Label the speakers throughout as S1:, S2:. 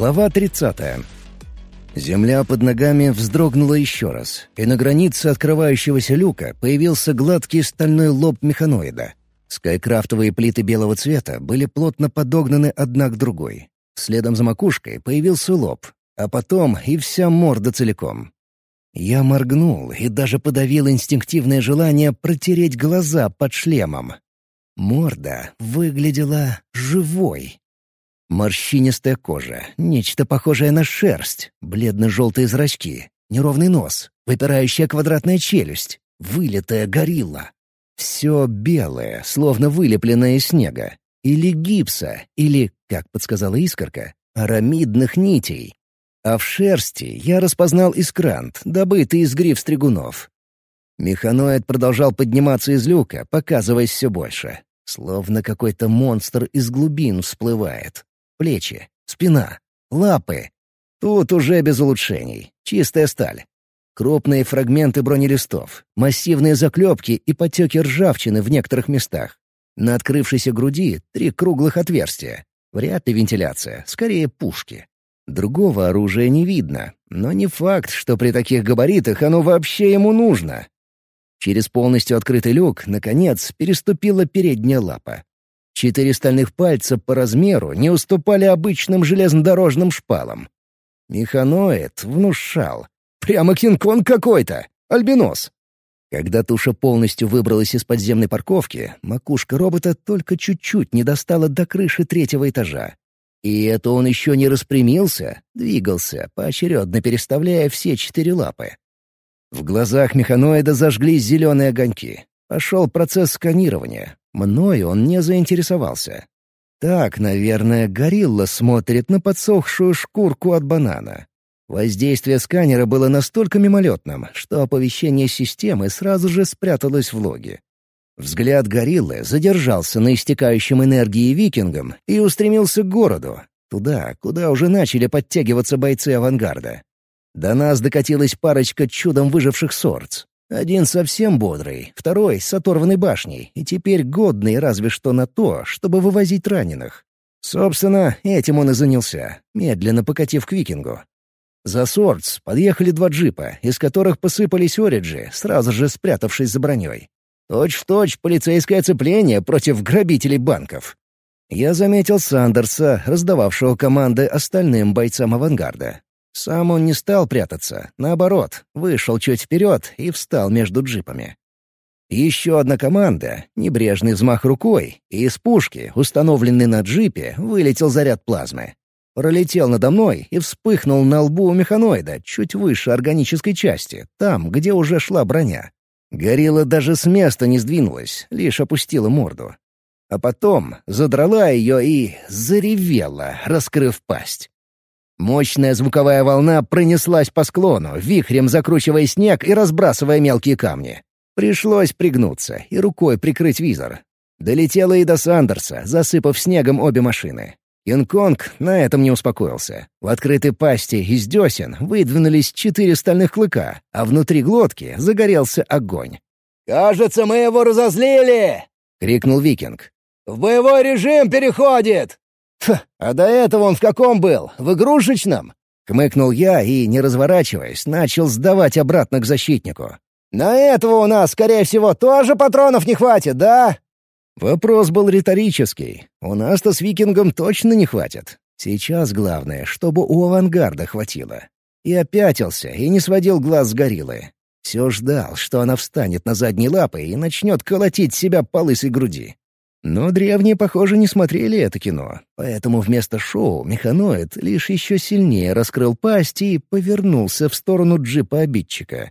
S1: Глава 30. Земля под ногами вздрогнула еще раз, и на границе открывающегося люка появился гладкий стальной лоб механоида. Скайкрафтовые плиты белого цвета были плотно подогнаны одна к другой. Следом за макушкой появился лоб, а потом и вся морда целиком. Я моргнул и даже подавил инстинктивное желание протереть глаза под шлемом. Морда выглядела живой. Морщинистая кожа, нечто похожее на шерсть, бледно-желтые зрачки, неровный нос, выпирающая квадратная челюсть, вылитая горилла. Все белое, словно вылепленное из снега. Или гипса, или, как подсказала искорка, арамидных нитей. А в шерсти я распознал искрант, добытый из гриф стригунов. Механоид продолжал подниматься из люка, показываясь все больше. Словно какой-то монстр из глубин всплывает плечи, спина, лапы. Тут уже без улучшений, чистая сталь. Крупные фрагменты бронелистов, массивные заклепки и потеки ржавчины в некоторых местах. На открывшейся груди три круглых отверстия. Вряд ли вентиляция, скорее пушки. Другого оружия не видно, но не факт, что при таких габаритах оно вообще ему нужно. Через полностью открытый люк, наконец, переступила передняя лапа. Четыре стальных пальца по размеру не уступали обычным железнодорожным шпалам. Механоид внушал. Прямо Кинг-Конг какой-то! Альбинос! Когда туша полностью выбралась из подземной парковки, макушка робота только чуть-чуть не достала до крыши третьего этажа. И это он еще не распрямился, двигался, поочередно переставляя все четыре лапы. В глазах механоида зажглись зеленые огоньки. Пошел процесс сканирования. Мною он не заинтересовался. Так, наверное, горилла смотрит на подсохшую шкурку от банана. Воздействие сканера было настолько мимолетным, что оповещение системы сразу же спряталось в логе. Взгляд гориллы задержался на истекающем энергии викингом и устремился к городу, туда, куда уже начали подтягиваться бойцы авангарда. До нас докатилась парочка чудом выживших сорц. Один совсем бодрый, второй с оторванной башней, и теперь годный разве что на то, чтобы вывозить раненых. Собственно, этим он и занялся, медленно покатив к викингу. За Сордс подъехали два джипа, из которых посыпались ориджи, сразу же спрятавшись за броней. Точь-в-точь точь полицейское оцепление против грабителей банков. Я заметил Сандерса, раздававшего команды остальным бойцам авангарда. Сам он не стал прятаться, наоборот, вышел чуть вперед и встал между джипами. Еще одна команда, небрежный взмах рукой, и из пушки, установленной на джипе, вылетел заряд плазмы. Пролетел надо мной и вспыхнул на лбу у механоида, чуть выше органической части, там, где уже шла броня. Горилла даже с места не сдвинулась, лишь опустила морду. А потом задрала ее и заревела, раскрыв пасть. Мощная звуковая волна пронеслась по склону, вихрем закручивая снег и разбрасывая мелкие камни. Пришлось пригнуться и рукой прикрыть визор. Долетела и до Сандерса, засыпав снегом обе машины. Кинг-Конг на этом не успокоился. В открытой пасти из десен выдвинулись четыре стальных клыка, а внутри глотки загорелся огонь.
S2: «Кажется, мы его разозлили!» — крикнул Викинг. «В боевой режим переходит!»
S1: «Ф, а до этого он в каком был? В игрушечном?» Хмыкнул я и, не разворачиваясь, начал сдавать обратно к защитнику.
S2: «На этого у нас, скорее всего, тоже патронов не хватит, да?»
S1: Вопрос был риторический. У нас-то с викингом точно не хватит. Сейчас главное, чтобы у авангарда хватило. И опятился, и не сводил глаз с гориллы. Все ждал, что она встанет на задние лапы и начнет колотить себя по лысой груди. Но древние, похоже, не смотрели это кино, поэтому вместо шоу механоид лишь еще сильнее раскрыл пасть и повернулся в сторону джипа обидчика.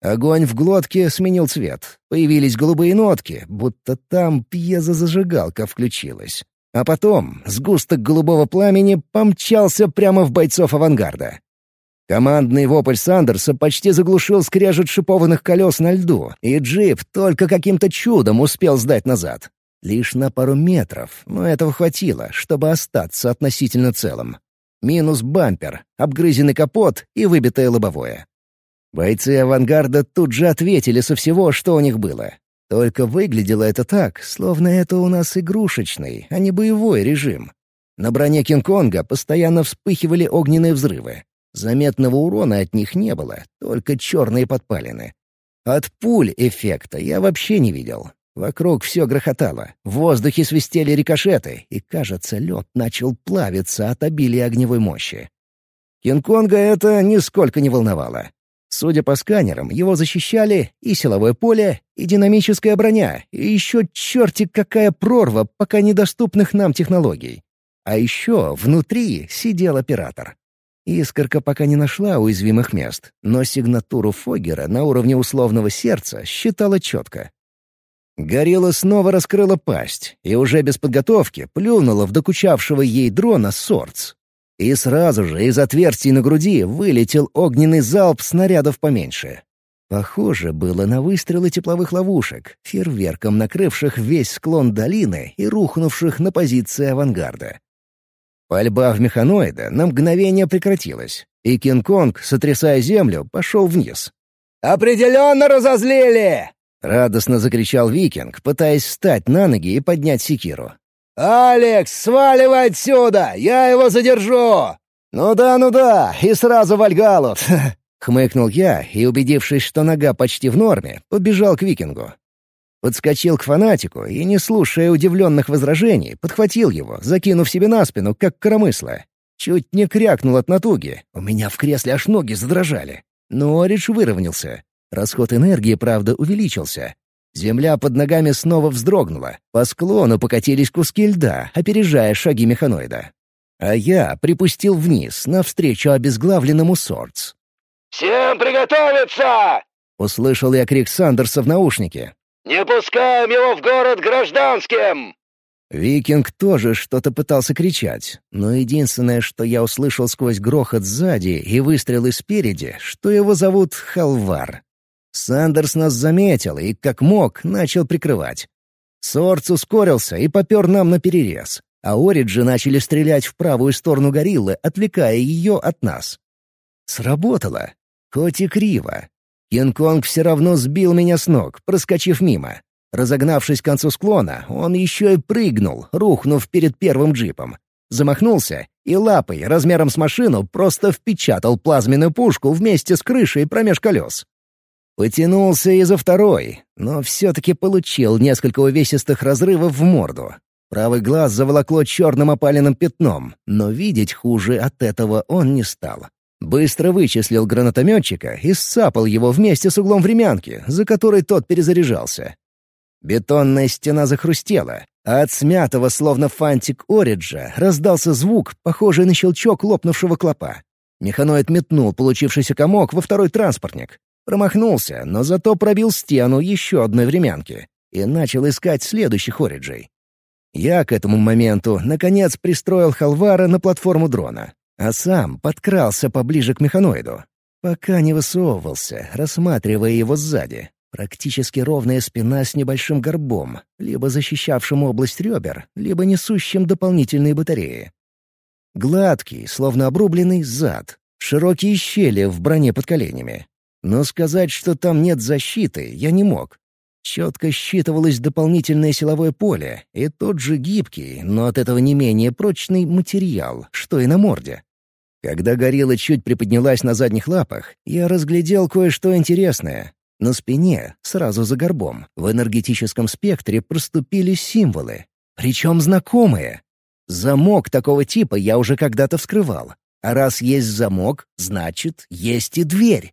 S1: Огонь в глотке сменил цвет. Появились голубые нотки, будто там пьезозажигалка включилась. А потом сгусток голубого пламени помчался прямо в бойцов авангарда. Командный вопль Сандерса почти заглушил скрежет шипованных колес на льду, и джип только каким-то чудом успел сдать назад. Лишь на пару метров, но этого хватило, чтобы остаться относительно целым. Минус бампер, обгрызенный капот и выбитое лобовое. Бойцы авангарда тут же ответили со всего, что у них было. Только выглядело это так, словно это у нас игрушечный, а не боевой режим. На броне Кинг-Конга постоянно вспыхивали огненные взрывы. Заметного урона от них не было, только черные подпалины. От пуль эффекта я вообще не видел. Вокруг все грохотало, в воздухе свистели рикошеты, и, кажется, лед начал плавиться от обилия огневой мощи. Кинг-Конга это нисколько не волновало. Судя по сканерам, его защищали и силовое поле, и динамическая броня, и еще черти какая прорва пока недоступных нам технологий. А еще внутри сидел оператор. Искорка пока не нашла уязвимых мест, но сигнатуру Фоггера на уровне условного сердца считала четко. Горилла снова раскрыла пасть и уже без подготовки плюнула в докучавшего ей дрона Сордс. И сразу же из отверстий на груди вылетел огненный залп снарядов поменьше. Похоже было на выстрелы тепловых ловушек, фейерверком накрывших весь склон долины и рухнувших на позиции авангарда. Пальба в механоида на мгновение прекратилась, и Кинг-Конг, сотрясая землю, пошел вниз.
S2: «Определенно разозлили!»
S1: — радостно закричал Викинг, пытаясь встать на ноги и поднять секиру.
S2: «Алекс, сваливай отсюда! Я его задержу!»
S1: «Ну да, ну да, и сразу Вальгалут!» — хмыкнул я и, убедившись, что нога почти в норме, побежал к викингу. Подскочил к фанатику и, не слушая удивленных возражений, подхватил его, закинув себе на спину, как коромысло. Чуть не крякнул от натуги, у меня в кресле аж ноги задрожали. Но Оридж выровнялся. Расход энергии, правда, увеличился, Земля под ногами снова вздрогнула. По склону покатились куски льда, опережая шаги механоида. А я припустил вниз, навстречу обезглавленному Сордс.
S2: «Всем приготовиться!»
S1: — услышал я крик Сандерса в наушнике.
S2: «Не пускаем его в город гражданским!»
S1: Викинг тоже что-то пытался кричать, но единственное, что я услышал сквозь грохот сзади и выстрелы спереди, что его зовут Халвар. Сандерс нас заметил и, как мог, начал прикрывать. Сорц ускорился и попер нам на перерез, а Ориджи начали стрелять в правую сторону гориллы, отвлекая ее от нас. Сработало. Хоть и криво. Кинг-Конг все равно сбил меня с ног, проскочив мимо. Разогнавшись к концу склона, он еще и прыгнул, рухнув перед первым джипом. Замахнулся и лапой, размером с машину, просто впечатал плазменную пушку вместе с крышей промеж колес. Потянулся и за второй, но все-таки получил несколько увесистых разрывов в морду. Правый глаз заволокло черным опаленным пятном, но видеть хуже от этого он не стал. Быстро вычислил гранатометчика и сцапал его вместе с углом времянки, за которой тот перезаряжался. Бетонная стена захрустела, а от смятого, словно фантик Ориджа, раздался звук, похожий на щелчок лопнувшего клопа. Механоид метнул получившийся комок во второй транспортник. Промахнулся, но зато пробил стену еще одной времянки и начал искать следующих ориджей. Я к этому моменту, наконец, пристроил Халвара на платформу дрона, а сам подкрался поближе к механоиду. Пока не высовывался, рассматривая его сзади. Практически ровная спина с небольшим горбом, либо защищавшим область ребер, либо несущим дополнительные батареи. Гладкий, словно обрубленный, зад, широкие щели в броне под коленями, но сказать, что там нет защиты, я не мог. Четко считывалось дополнительное силовое поле и тот же гибкий, но от этого не менее прочный материал, что и на морде. Когда горилла чуть приподнялась на задних лапах, я разглядел кое-что интересное. На спине, сразу за горбом, в энергетическом спектре проступили символы. Причем знакомые. Замок такого типа я уже когда-то вскрывал. А раз есть замок, значит, есть и дверь.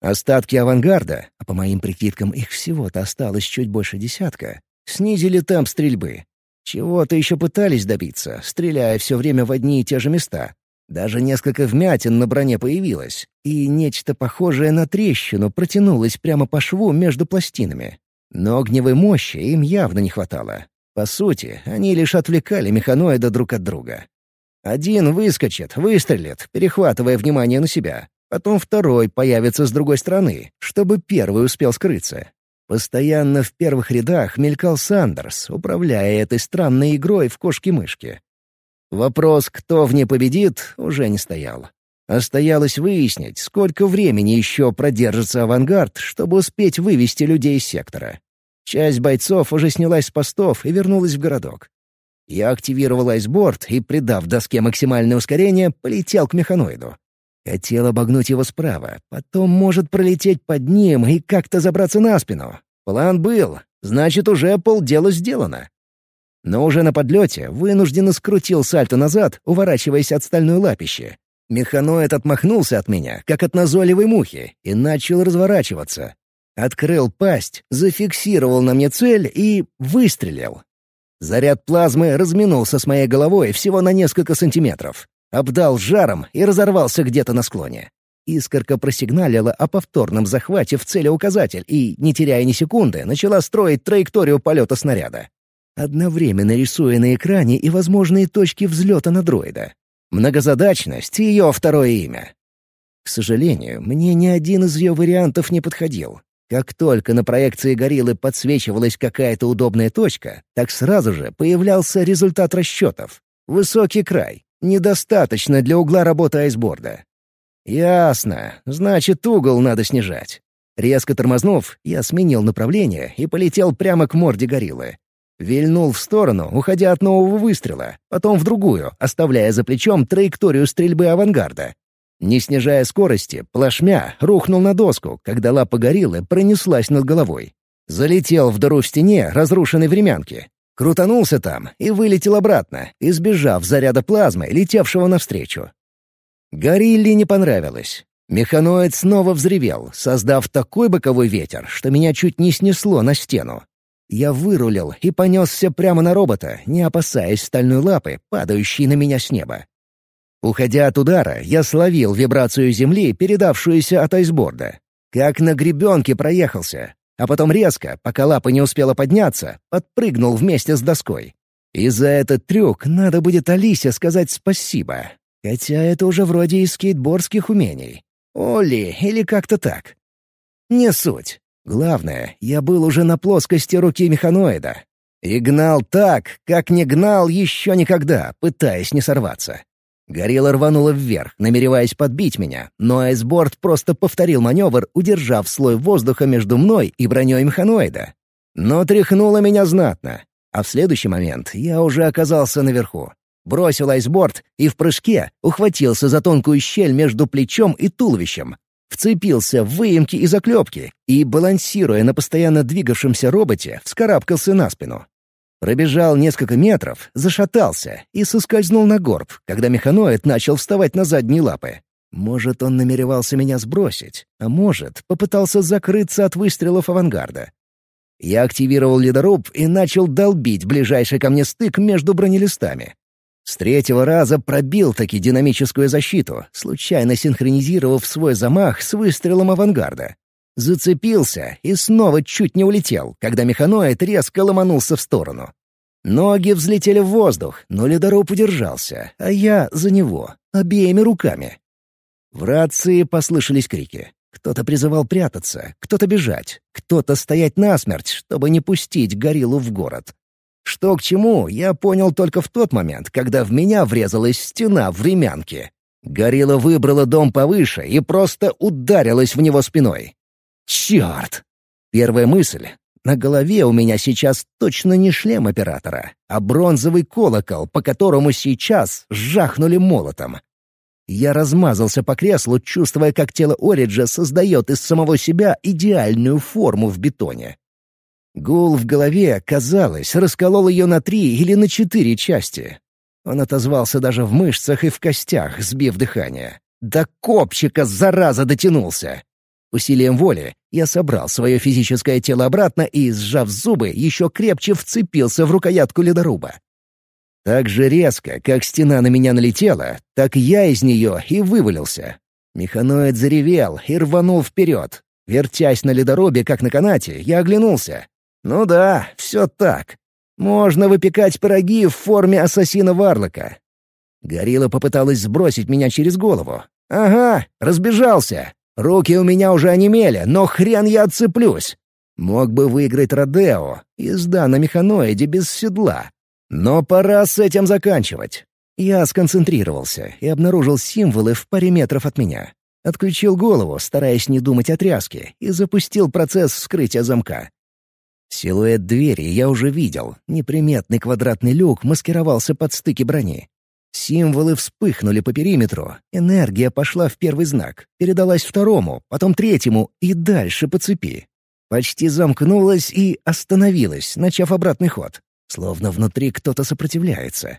S1: Остатки авангарда, а по моим прикидкам их всего-то осталось чуть больше десятка, снизили темп стрельбы. Чего-то еще пытались добиться, стреляя все время в одни и те же места. Даже несколько вмятин на броне появилось, и нечто похожее на трещину протянулось прямо по шву между пластинами. Но огневой мощи им явно не хватало. По сути, они лишь отвлекали механоида друг от друга. Один выскочит, выстрелит, перехватывая внимание на себя, Потом второй появится с другой стороны, чтобы первый успел скрыться. Постоянно в первых рядах мелькал Сандерс, управляя этой странной игрой в кошки-мышки. Вопрос, кто в ней победит, уже не стоял. Осталось выяснить, сколько времени еще продержится авангард, чтобы успеть вывести людей из сектора. Часть бойцов уже снялась с постов и вернулась в городок. Я активировал айсборд и, придав доске максимальное ускорение, полетел к механоиду. Хотел обогнуть его справа, потом может пролететь под ним и как-то забраться на спину. План был, значит, уже полдела сделано. Но уже на подлете вынужденно скрутил сальто назад, уворачиваясь от стальной лапищи. Механоид отмахнулся от меня, как от назойливой мухи, и начал разворачиваться. Открыл пасть, зафиксировал на мне цель и выстрелил. Заряд плазмы разминулся с моей головой всего на несколько сантиметров. Обдал жаром и разорвался где-то на склоне. Искорка просигналила о повторном захвате в целеуказатель и, не теряя ни секунды, начала строить траекторию полета снаряда. Одновременно рисуя на экране и возможные точки взлета на дроида. Многозадачность — ее второе имя. К сожалению, мне ни один из ее вариантов не подходил. Как только на проекции гориллы подсвечивалась какая-то удобная точка, так сразу же появлялся результат расчетов. Высокий край. Недостаточно для угла работы айсборда. Ясно. Значит, угол надо снижать. Резко тормознув, я сменил направление и полетел прямо к морде гориллы. Вильнул в сторону, уходя от нового выстрела, потом в другую, оставляя за плечом траекторию стрельбы авангарда. Не снижая скорости, плашмя рухнул на доску, когда лапа гориллы пронеслась над головой. Залетел в дыру в стене разрушенной времянки. Крутанулся там и вылетел обратно, избежав заряда плазмы, летевшего навстречу. Горилле не понравилось. Механоид снова взревел, создав такой боковой ветер, что меня чуть не снесло на стену. Я вырулил и понесся прямо на робота, не опасаясь стальной лапы, падающей на меня с неба. Уходя от удара, я словил вибрацию земли, передавшуюся от айсборда. Как на гребенке проехался, а потом резко, пока лапа не успела подняться, подпрыгнул вместе с доской. И за этот трюк надо будет Алисе сказать спасибо. Хотя это уже вроде из скейтбордских умений. Оли или как-то так. Не суть. Главное, я был уже на плоскости руки механоида. И гнал так, как не гнал еще никогда, пытаясь не сорваться. Горилла рванула вверх, намереваясь подбить меня, но айсборд просто повторил маневр, удержав слой воздуха между мной и броней механоида. Но тряхнуло меня знатно, а в следующий момент я уже оказался наверху. Бросил айсборд и в прыжке ухватился за тонкую щель между плечом и туловищем, вцепился в выемки и заклепки и, балансируя на постоянно двигавшемся роботе, вскарабкался на спину. Пробежал несколько метров, зашатался и соскользнул на горб, когда механоид начал вставать на задние лапы. Может, он намеревался меня сбросить, а может, попытался закрыться от выстрелов авангарда. Я активировал ледоруб и начал долбить ближайший ко мне стык между бронелистами. С третьего раза пробил таки динамическую защиту, случайно синхронизировав свой замах с выстрелом авангарда. Зацепился и снова чуть не улетел, когда механоид резко ломанулся в сторону. Ноги взлетели в воздух, но ледоруб удержался, а я за него, обеими руками. В рации послышались крики. Кто-то призывал прятаться, кто-то бежать, кто-то стоять насмерть, чтобы не пустить гориллу в город. Что к чему, я понял только в тот момент, когда в меня врезалась стена времянки. Горилла выбрала дом повыше и просто ударилась в него спиной. Черт! Первая мысль. На голове у меня сейчас точно не шлем оператора, а бронзовый колокол, по которому сейчас жахнули молотом. Я размазался по креслу, чувствуя, как тело Ориджа создает из самого себя идеальную форму в бетоне. Гул в голове, казалось, расколол ее на три или на четыре части. Он отозвался даже в мышцах и в костях, сбив дыхание. До копчика, зараза, дотянулся. Усилием воли я собрал свое физическое тело обратно и, сжав зубы, еще крепче вцепился в рукоятку ледоруба. Так же резко, как стена на меня налетела, так я из нее и вывалился. Механоид заревел и рванул вперед. Вертясь на ледорубе, как на канате, я оглянулся. Ну да, все так. Можно выпекать пироги в форме ассасина Варлока. Горилла попыталась сбросить меня через голову. Ага, разбежался. Руки у меня уже онемели, но хрен я отцеплюсь. Мог бы выиграть Родео, езда на механоиде без седла. Но пора с этим заканчивать. Я сконцентрировался и обнаружил символы в паре метров от меня. Отключил голову, стараясь не думать о тряске, и запустил процесс вскрытия замка. Силуэт двери я уже видел. Неприметный квадратный люк маскировался под стыки брони. Символы вспыхнули по периметру. Энергия пошла в первый знак, передалась второму, потом третьему и дальше по цепи. Почти замкнулась и остановилась, начав обратный ход. Словно внутри кто-то сопротивляется.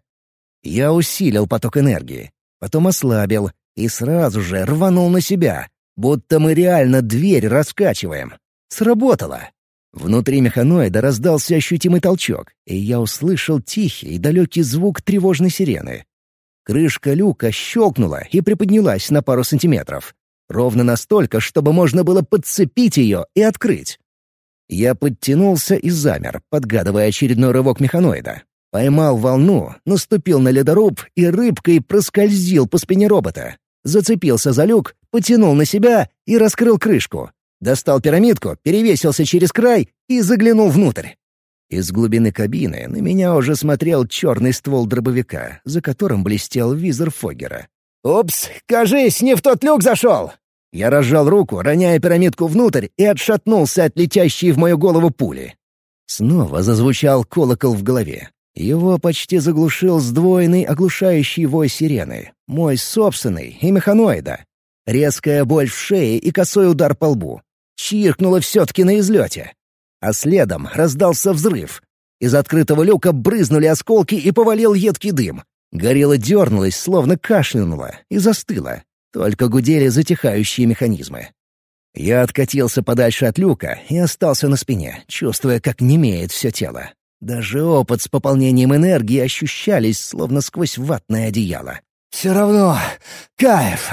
S1: Я усилил поток энергии, потом ослабил и сразу же рванул на себя, будто мы реально дверь раскачиваем. Сработало. Внутри механоида раздался ощутимый толчок, и я услышал тихий и далекий звук тревожной сирены. Крышка люка щелкнула и приподнялась на пару сантиметров. Ровно настолько, чтобы можно было подцепить ее и открыть. Я подтянулся и замер, подгадывая очередной рывок механоида. Поймал волну, наступил на ледоруб и рыбкой проскользил по спине робота. Зацепился за люк, потянул на себя и раскрыл крышку. Достал пирамидку, перевесился через край и заглянул внутрь. Из глубины кабины на меня уже смотрел черный ствол дробовика, за которым блестел визор Фоггера.
S2: «Упс, кажись, не в тот люк зашел!»
S1: Я разжал руку, роняя пирамидку внутрь, и отшатнулся от летящей в мою голову пули. Снова зазвучал колокол в голове. Его почти заглушил сдвоенный оглушающий вой сирены, мой собственный и механоида. Резкая боль в шее и косой удар по лбу. Чиркнуло все-таки на излете а следом раздался взрыв. Из открытого люка брызнули осколки и повалил едкий дым. Горилла дернулась, словно кашлянула, и застыла. Только гудели затихающие механизмы. Я откатился подальше от люка и остался на спине, чувствуя, как немеет все тело. Даже опыт с пополнением энергии ощущались, словно сквозь ватное одеяло.
S2: «Все равно кайф!»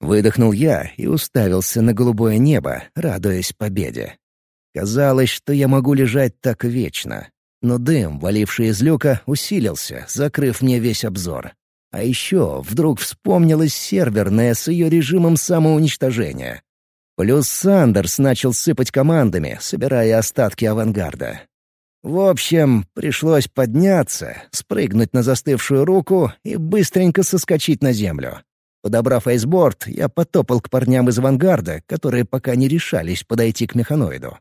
S1: Выдохнул я и уставился на голубое небо, радуясь победе. Казалось, что я могу лежать так вечно. Но дым, валивший из люка, усилился, закрыв мне весь обзор. А еще вдруг вспомнилась серверная с ее режимом самоуничтожения. Плюс Сандерс начал сыпать командами, собирая остатки авангарда. В общем, пришлось подняться, спрыгнуть на застывшую руку и быстренько соскочить на землю. Подобрав айсборд, я потопал к парням из авангарда, которые пока не решались подойти к механоиду.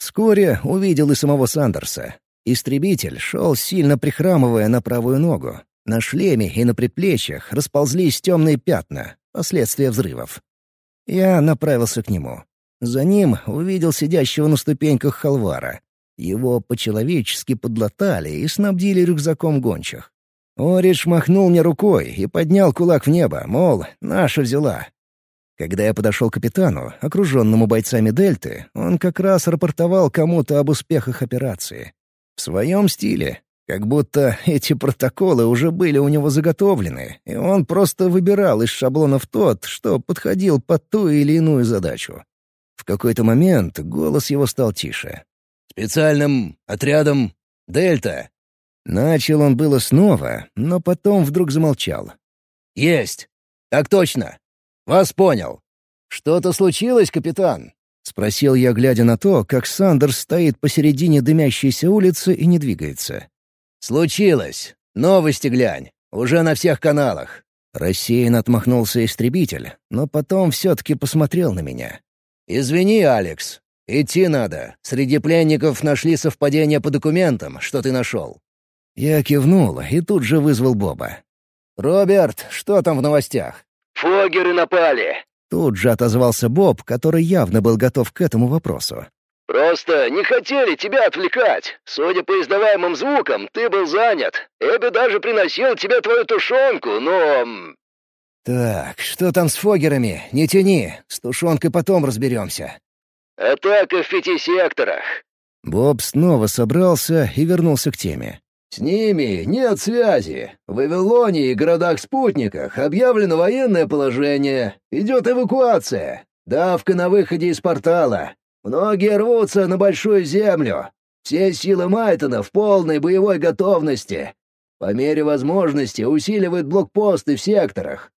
S1: Вскоре увидел и самого Сандерса. Истребитель шел, сильно прихрамывая на правую ногу. На шлеме и на предплечьях расползлись темные пятна, последствия взрывов. Я направился к нему. За ним увидел сидящего на ступеньках халвара. Его по-человечески подлатали и снабдили рюкзаком гончих. Оридж махнул мне рукой и поднял кулак в небо, мол, наша взяла. Когда я подошел к капитану, окруженному бойцами Дельты, он как раз рапортовал кому-то об успехах операции. В своем стиле, как будто эти протоколы уже были у него заготовлены, и он просто выбирал из шаблонов тот, что подходил под ту или иную задачу. В какой-то момент голос его стал тише. «Специальным отрядом Дельта». Начал он было снова, но потом вдруг замолчал. «Есть! Так точно! «Вас понял. Что-то случилось, капитан?» — спросил я, глядя на то, как Сандерс стоит посередине дымящейся улицы и не двигается. «Случилось. Новости глянь. Уже на всех каналах». Рассеянно отмахнулся истребитель, но потом все-таки посмотрел на меня. «Извини, Алекс. Идти надо. Среди пленников нашли совпадение по документам, что ты нашел». Я кивнул и тут же вызвал Боба. «Роберт, что там в новостях?»
S3: «Фогеры напали!»
S1: Тут же отозвался Боб, который явно был готов к этому вопросу.
S3: «Просто не хотели тебя отвлекать. Судя по издаваемым звукам, ты был занят. Эбби даже приносил тебе твою тушенку, но...»
S1: «Так, что там с фогерами? Не тяни. С тушенкой потом разберемся».
S3: «Атака в пяти секторах».
S1: Боб снова собрался и вернулся к теме.
S4: С ними нет связи. В Вавилоне и городах-спутниках объявлено военное положение. Идет эвакуация. Давка на выходе из портала. Многие рвутся на Большую Землю. Все силы Майтона в полной боевой готовности. По мере возможности усиливают блокпосты в секторах.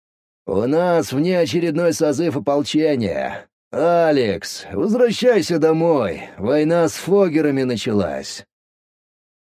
S4: У нас внеочередной созыв ополчения. Алекс, возвращайся домой. Война с Фогерами началась.